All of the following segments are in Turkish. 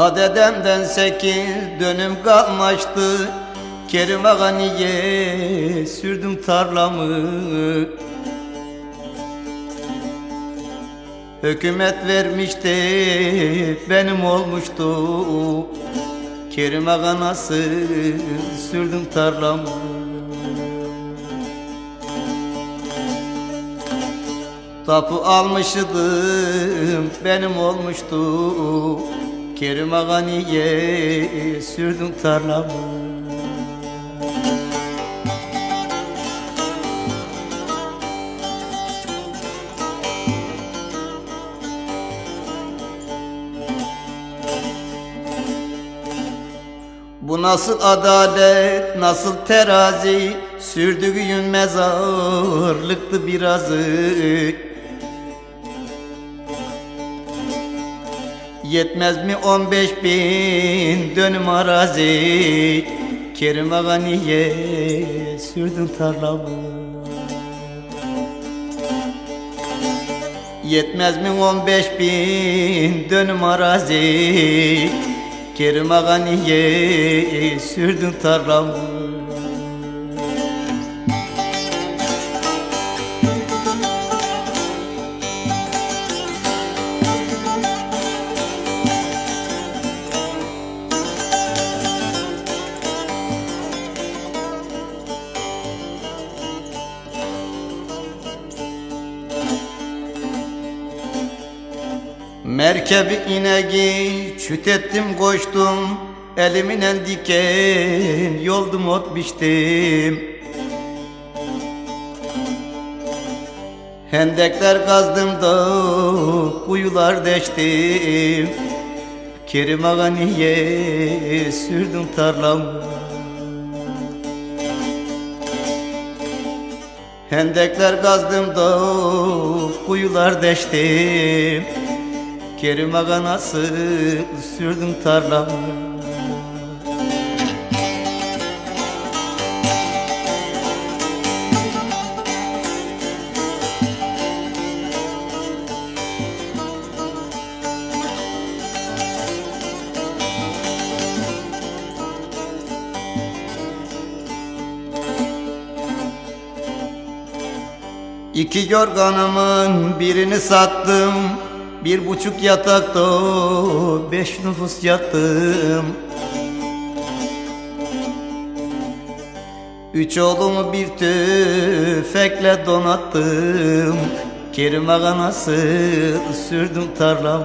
Ta dedemden sekiz dönüm kalmıştı. Kerim ağa niye sürdüm tarlamı? Hükümet vermişti benim olmuştu. Kerim ağa nasıl sürdüm tarlamı? Tapu almışydım benim olmuştu Kerim ağa niye sürdüm tarlamı. Bu nasıl adalet, nasıl terazi? Sürdüğün mezarlıktı birazı Yetmez mi on beş bin dönüm arazi? Kerim ağa niye sürdün tarlamı? Yetmez mi on beş bin dönüm arazi? Kerim ağa niye sürdün tarlamı Merkebi ineği çüt ettim koştum. Eliminen diken yoldum ot biçtim. Hendekler kazdım da kuyular deştim. Kerim ağa niye sürdüm tarlamı? Hendekler kazdım da kuyular deştim Kerim ağa nasıl sürdüm tarlamı? İki yorganımın birini sattım Bir buçuk yatakta beş nüfus yattım. Üç oğlumu bir tüfekle donattım. Kerim ağa nasıl sürdüm tarlamı?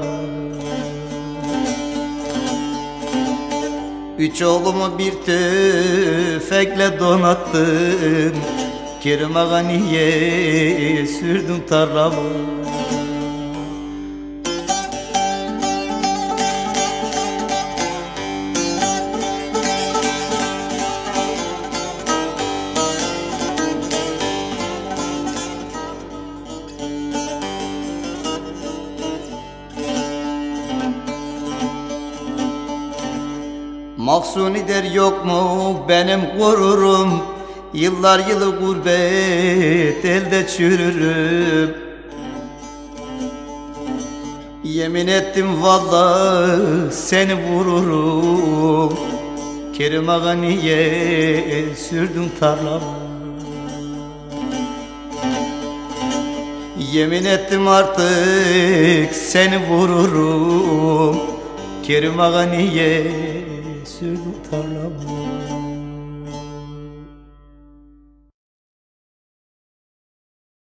Üç oğlumu bir tüfekle donattım. Kerim ağa niye sürdüm tarlamı Maksuni der yok mu? Benim gururum. Yıllar yılı gurbet elde çürürüm. Yemin ettim vallahi seni vururum. Kerim ağa niye sürdün tarlamı? Yemin ettim artık seni vururum. Kerim ağa niye sürdün tarlamı